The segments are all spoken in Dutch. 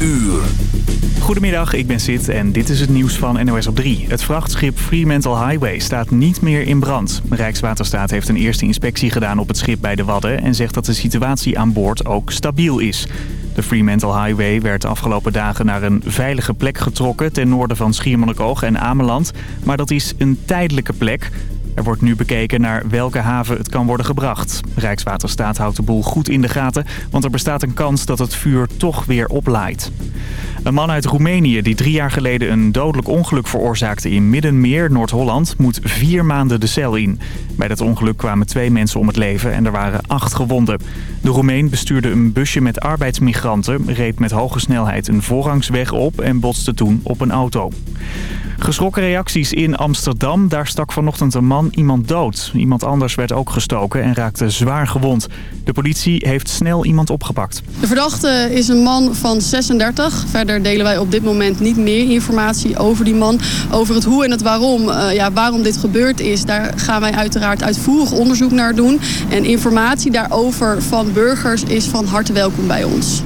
uur. Goedemiddag, ik ben Sid en dit is het nieuws van NOS op 3. Het vrachtschip Fremantle Highway staat niet meer in brand. Rijkswaterstaat heeft een eerste inspectie gedaan op het schip bij de Wadden... en zegt dat de situatie aan boord ook stabiel is. De Fremantle Highway werd de afgelopen dagen naar een veilige plek getrokken... ten noorden van Schiermonnikoog en Ameland. Maar dat is een tijdelijke plek... Er wordt nu bekeken naar welke haven het kan worden gebracht. Rijkswaterstaat houdt de boel goed in de gaten, want er bestaat een kans dat het vuur toch weer oplaait. Een man uit Roemenië die drie jaar geleden een dodelijk ongeluk veroorzaakte in Middenmeer, Noord-Holland, moet vier maanden de cel in. Bij dat ongeluk kwamen twee mensen om het leven en er waren acht gewonden. De Roemeen bestuurde een busje met arbeidsmigranten, reed met hoge snelheid een voorrangsweg op en botste toen op een auto. Geschrokken reacties in Amsterdam. Daar stak vanochtend een man iemand dood. Iemand anders werd ook gestoken en raakte zwaar gewond. De politie heeft snel iemand opgepakt. De verdachte is een man van 36. Verder delen wij op dit moment niet meer informatie over die man. Over het hoe en het waarom, uh, ja, waarom dit gebeurd is. Daar gaan wij uiteraard uitvoerig onderzoek naar doen. En informatie daarover van burgers is van harte welkom bij ons.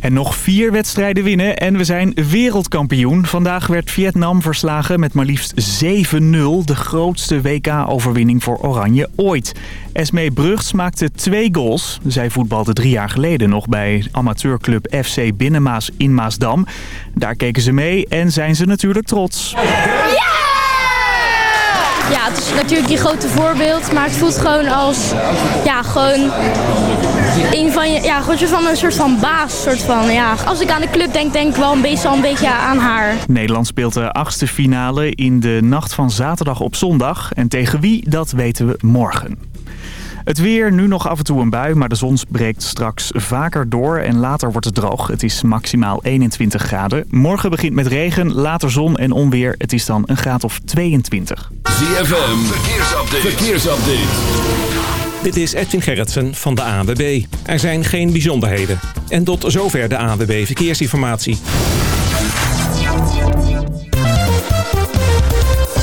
En nog vier wedstrijden winnen en we zijn wereldkampioen. Vandaag werd Vietnam verslagen met maar liefst 7-0. De grootste WK-overwinning voor Oranje ooit. Esmee Brugts maakte twee goals. Zij voetbalde drie jaar geleden nog bij amateurclub FC Binnenmaas in Maasdam. Daar keken ze mee en zijn ze natuurlijk trots. Ja! Ja, het is natuurlijk je grote voorbeeld, maar het voelt gewoon als, ja, gewoon een van je, ja, gewoon van een soort van baas, soort van, ja. Als ik aan de club denk, denk ik wel een beetje, een beetje aan haar. Nederland speelt de achtste finale in de nacht van zaterdag op zondag. En tegen wie, dat weten we morgen. Het weer, nu nog af en toe een bui, maar de zon breekt straks vaker door en later wordt het droog. Het is maximaal 21 graden. Morgen begint met regen, later zon en onweer. Het is dan een graad of 22. ZFM, verkeersupdate. verkeersupdate. Dit is Edwin Gerritsen van de ANWB. Er zijn geen bijzonderheden. En tot zover de ANWB Verkeersinformatie.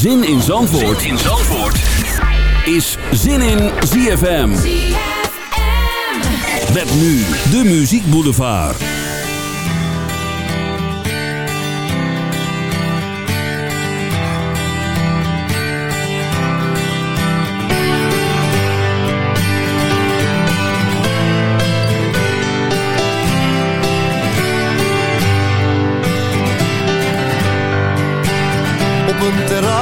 Zin in Zandvoort, zin in Zandvoort. is Zin in ZFM. Met nu de Muziek Boulevard.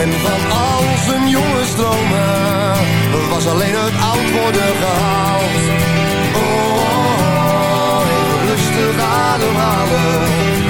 En van al zijn jonge stromen? Was alleen het oud worden gehaald. Oh, oh, oh rustig ademhalen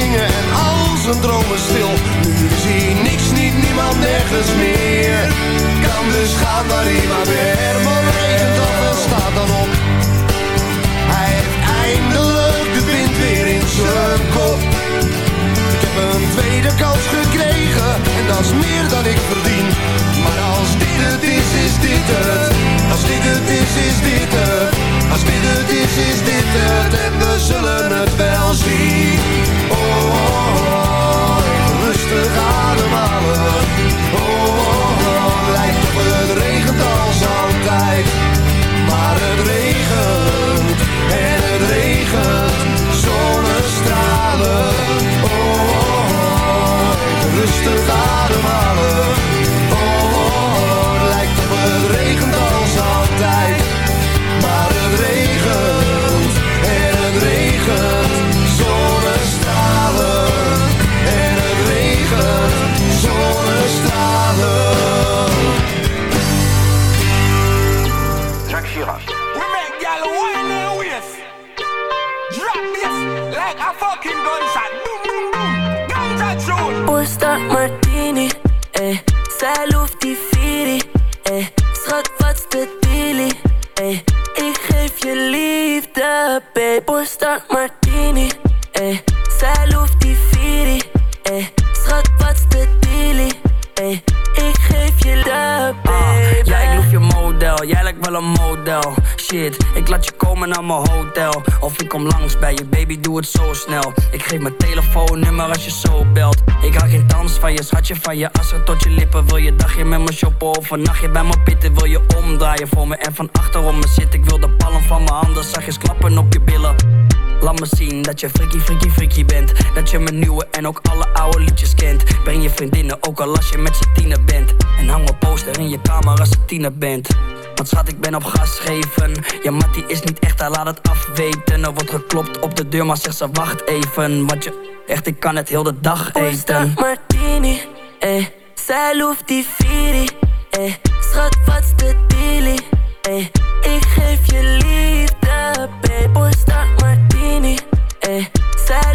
en al zijn dromen stil. Nu zie niks, niet niemand, nergens meer. Kan dus gaan waar hij maar weer. Herman regent een nachtje bij me pitten Wil je omdraaien. Voor me en van achterom me zit Ik wil de palm van mijn handen zachtjes klappen op je billen. Laat me zien dat je freaky, freaky, freaky bent. Dat je mijn nieuwe en ook alle oude liedjes kent. Breng je vriendinnen ook al als je met z'n tiener bent. En hang een poster in je kamer als je tiener bent. Want schat, ik ben op gas geven Ja, Mattie is niet echt, hij laat het afweten. Er wordt geklopt op de deur, maar zegt ze wacht even. Want je, echt, ik kan het heel de dag eten. Martini, eh. Zij loeft die eh. Schat, wat's de dealie, eh. Ik geef je liefde, babe. Oesta Martini, eh. Zij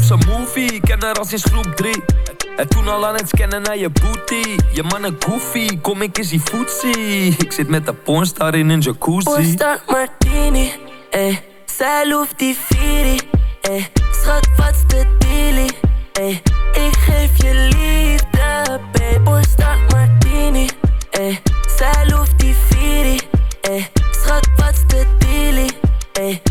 zo'n movie, ik ken haar al sinds groep 3. En toen al aan het scannen naar je booty. Je mannen goofy, kom ik eens die footsie. Ik zit met de pornstar in een jacuzzi. Oesta Martini, eh. Zij loeft die Firi, eh. Schat, wat's de dealie, eh. Ik geef je liefde, babe. Oesta Martini, eh. Zij loeft die eh. Schat, wat's de dealie, eh.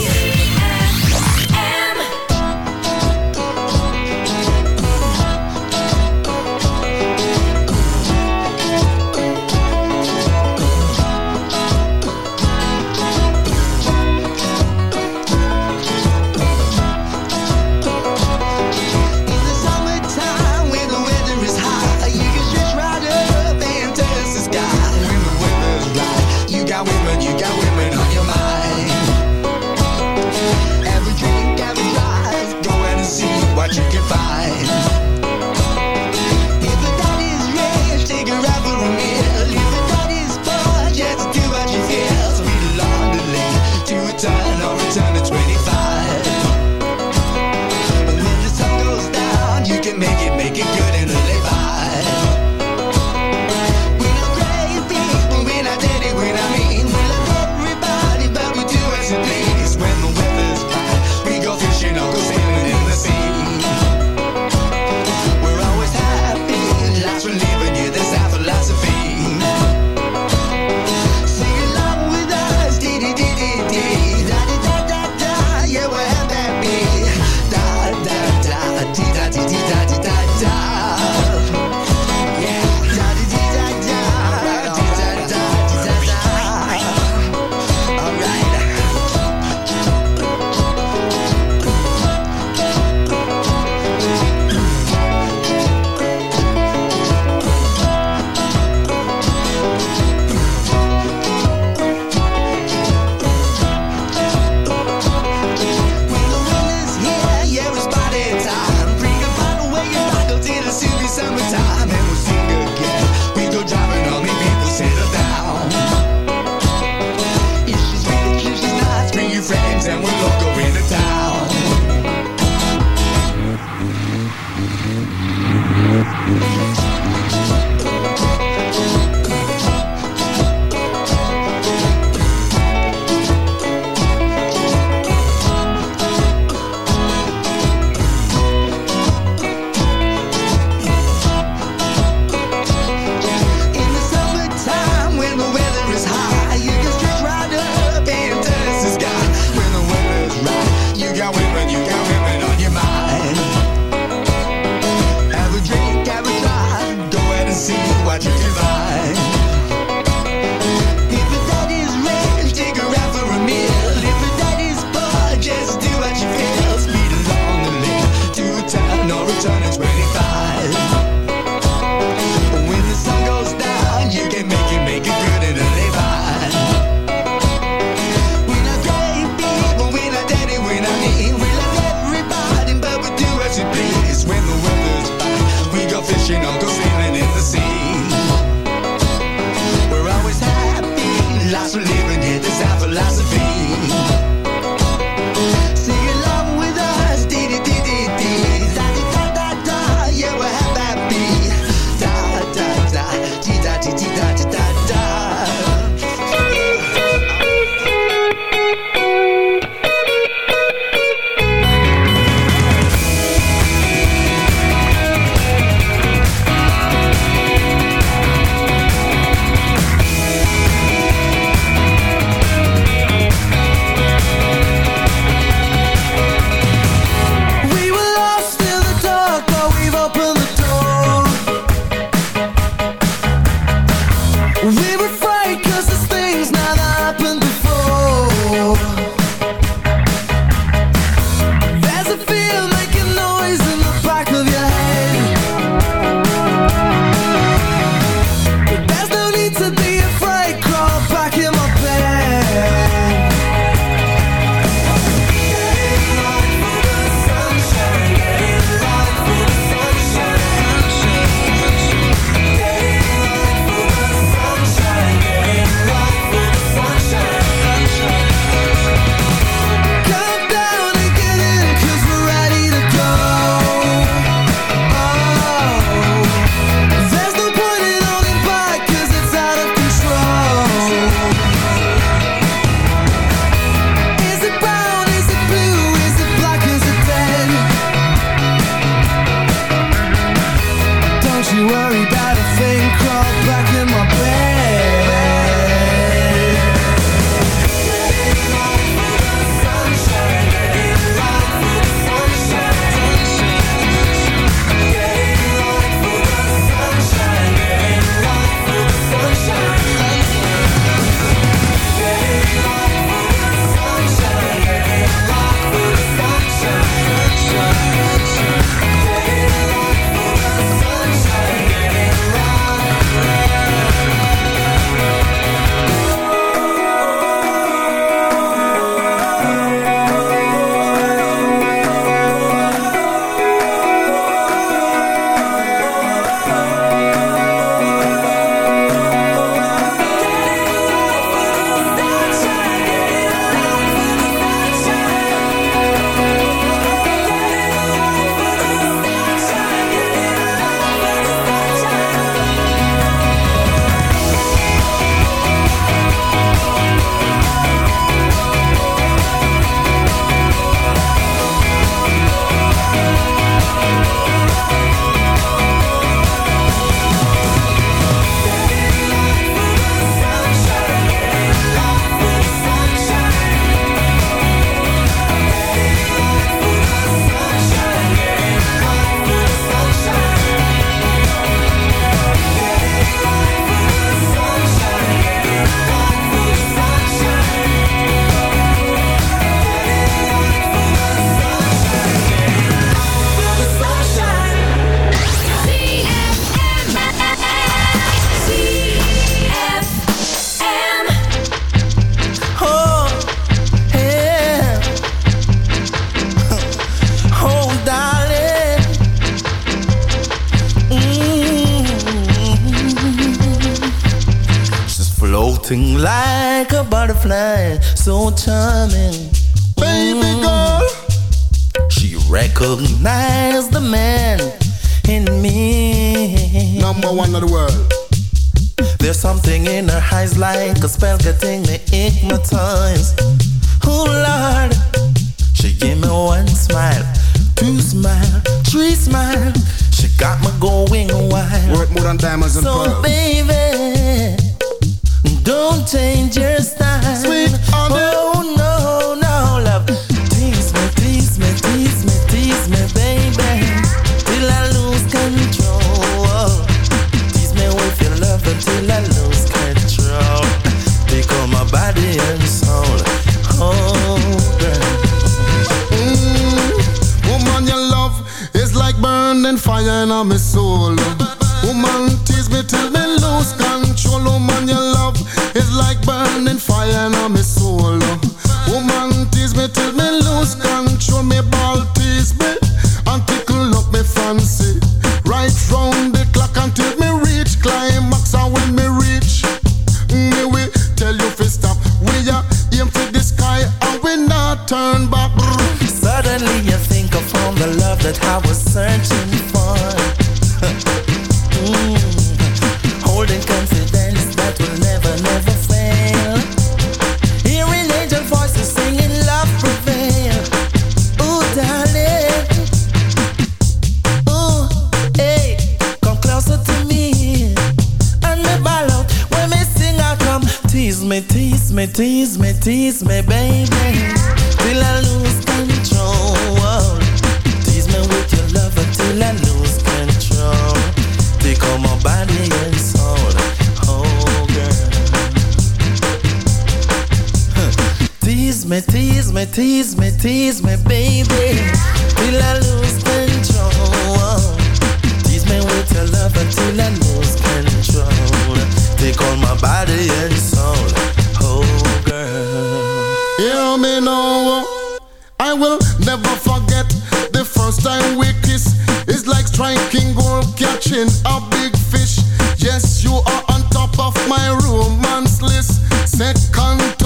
big fish. Yes, you are on top of my romance list. Second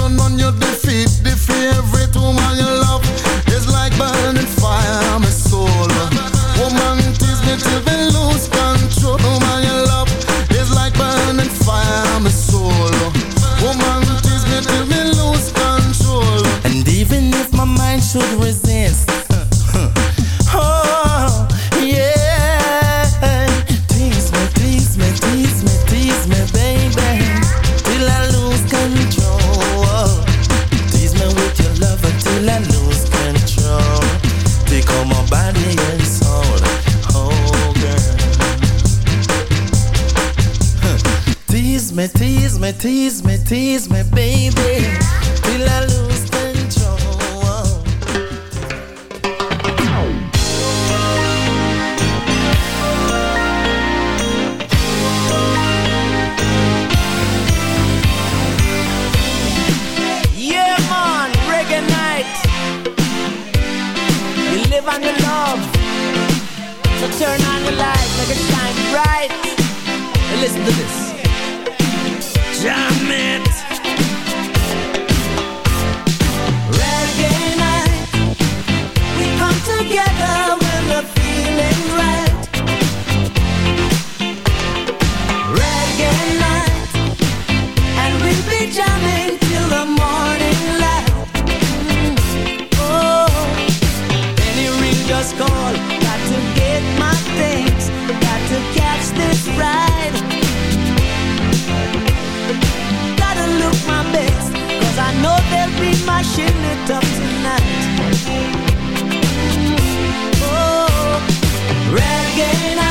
again.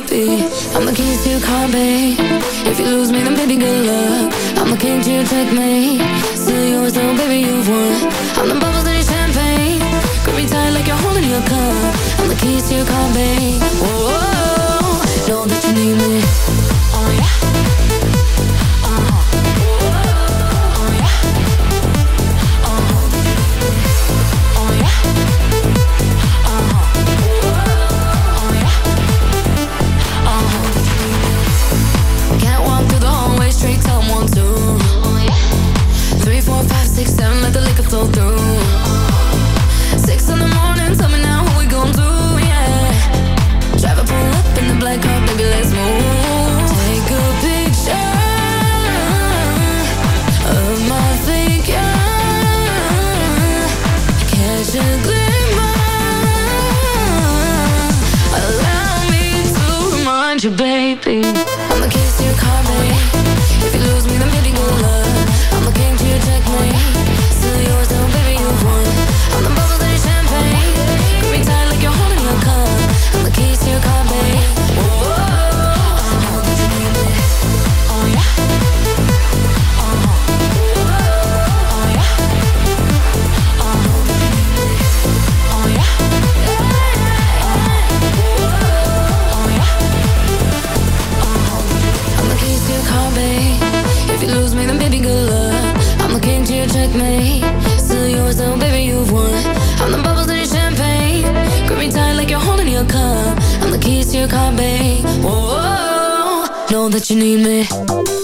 baby I'm the keys to car, babe. If you lose me, then baby, good luck. I'm the king to your checkmate. Still yours, though, baby, you've won. I'm the bubbles in your champagne. Grip me tight like you're holding your cup. I'm the keys to your car, babe Whoa, -oh. know that you need me. through you caught me. Whoa, know that you need me.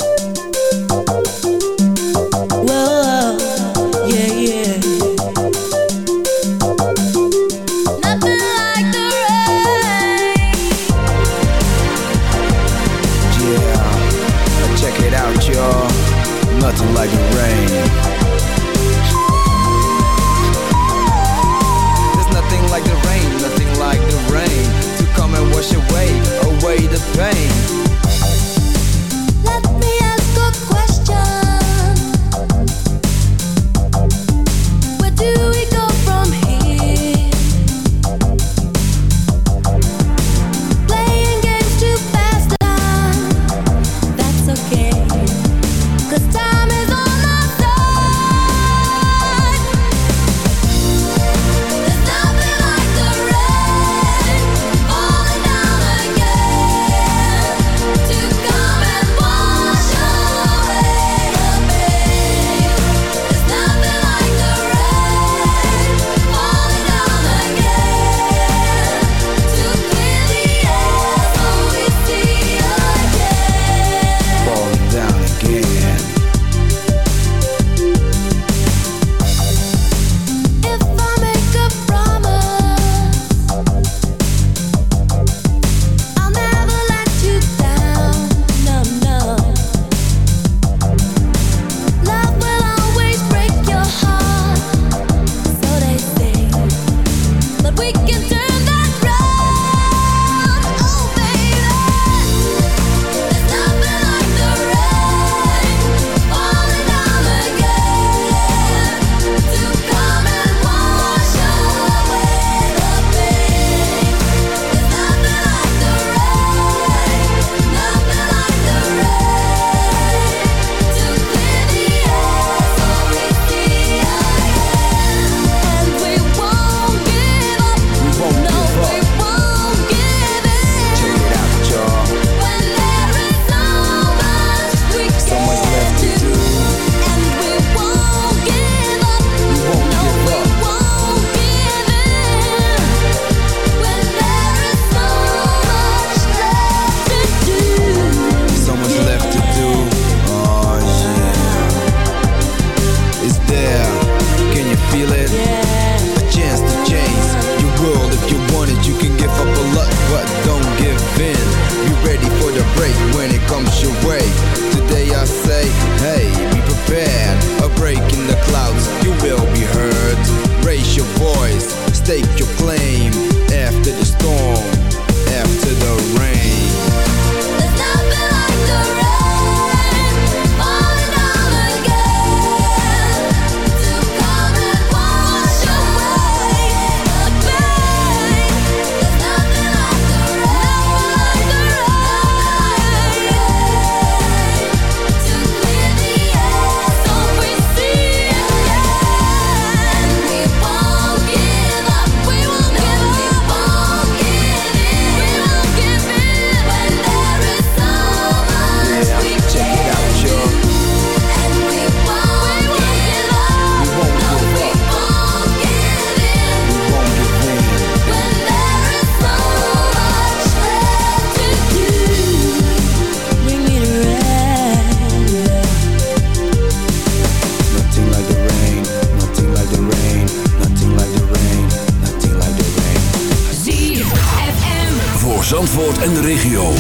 En de regio.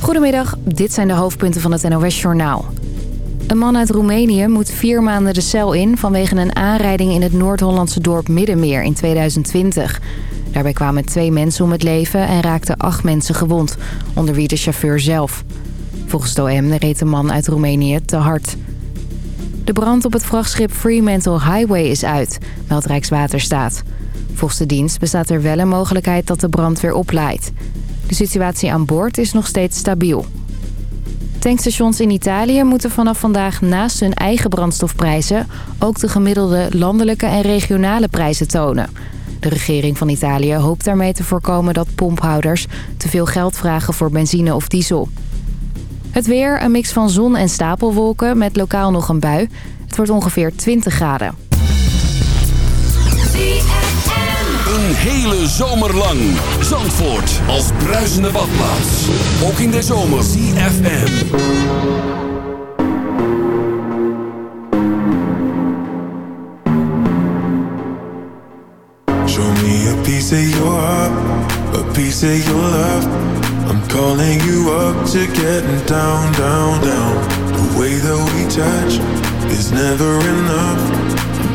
Goedemiddag, dit zijn de hoofdpunten van het NOS-journaal. Een man uit Roemenië moet vier maanden de cel in... vanwege een aanrijding in het Noord-Hollandse dorp Middenmeer in 2020. Daarbij kwamen twee mensen om het leven en raakten acht mensen gewond... onder wie de chauffeur zelf. Volgens de OM reed de man uit Roemenië te hard. De brand op het vrachtschip Fremantle Highway is uit, meldt Rijkswaterstaat. Volgens de dienst bestaat er wel een mogelijkheid dat de brand weer oplaait. De situatie aan boord is nog steeds stabiel. Tankstations in Italië moeten vanaf vandaag naast hun eigen brandstofprijzen... ook de gemiddelde landelijke en regionale prijzen tonen. De regering van Italië hoopt daarmee te voorkomen dat pomphouders... te veel geld vragen voor benzine of diesel. Het weer, een mix van zon en stapelwolken met lokaal nog een bui. Het wordt ongeveer 20 graden. Hele zomer lang. Zandvoort als bruisende badplaats. Ook in de zomer. CFM. Show me a piece of your heart, a piece of your love. I'm calling you up to getting down, down, down. The way that we touch is never enough.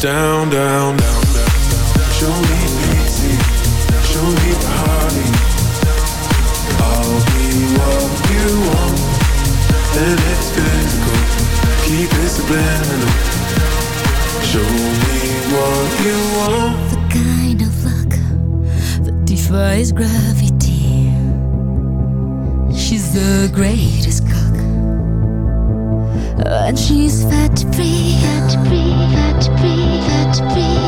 down, down, down, down. Show me pity, show me party. I'll be what you want, and it's physical. Keep it subliminal. Show me what you want. The kind of luck that defies gravity. She's the greatest cook. And she's fat free, fat free, fat free, fat free.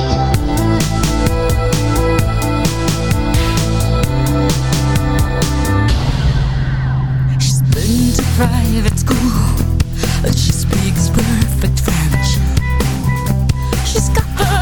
She's been to private school. And she speaks perfect French. She's got her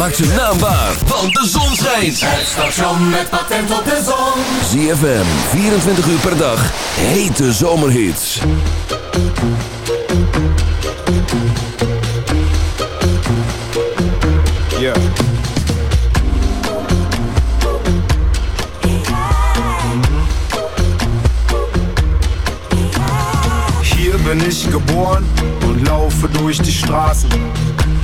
Maak zijn naam waar, want de zon schijnt. Het station met patent op de zon. ZFM, 24 uur per dag. Hete zomerhits. Ja. Hier bin ich geboren und laufe durch die Straßen.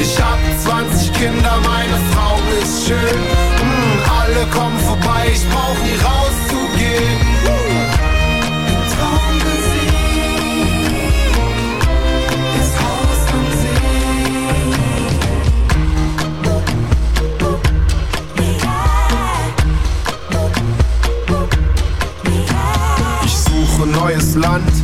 Ich hab 20 Kinder, meine Frau ist schön. Mm, alle kommen vorbei, ich brauch nie rauszugehen. Traummusik, das Haus am Ich suche neues Land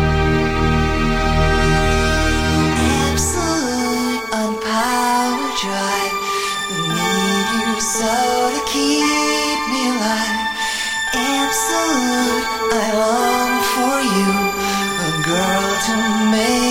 To make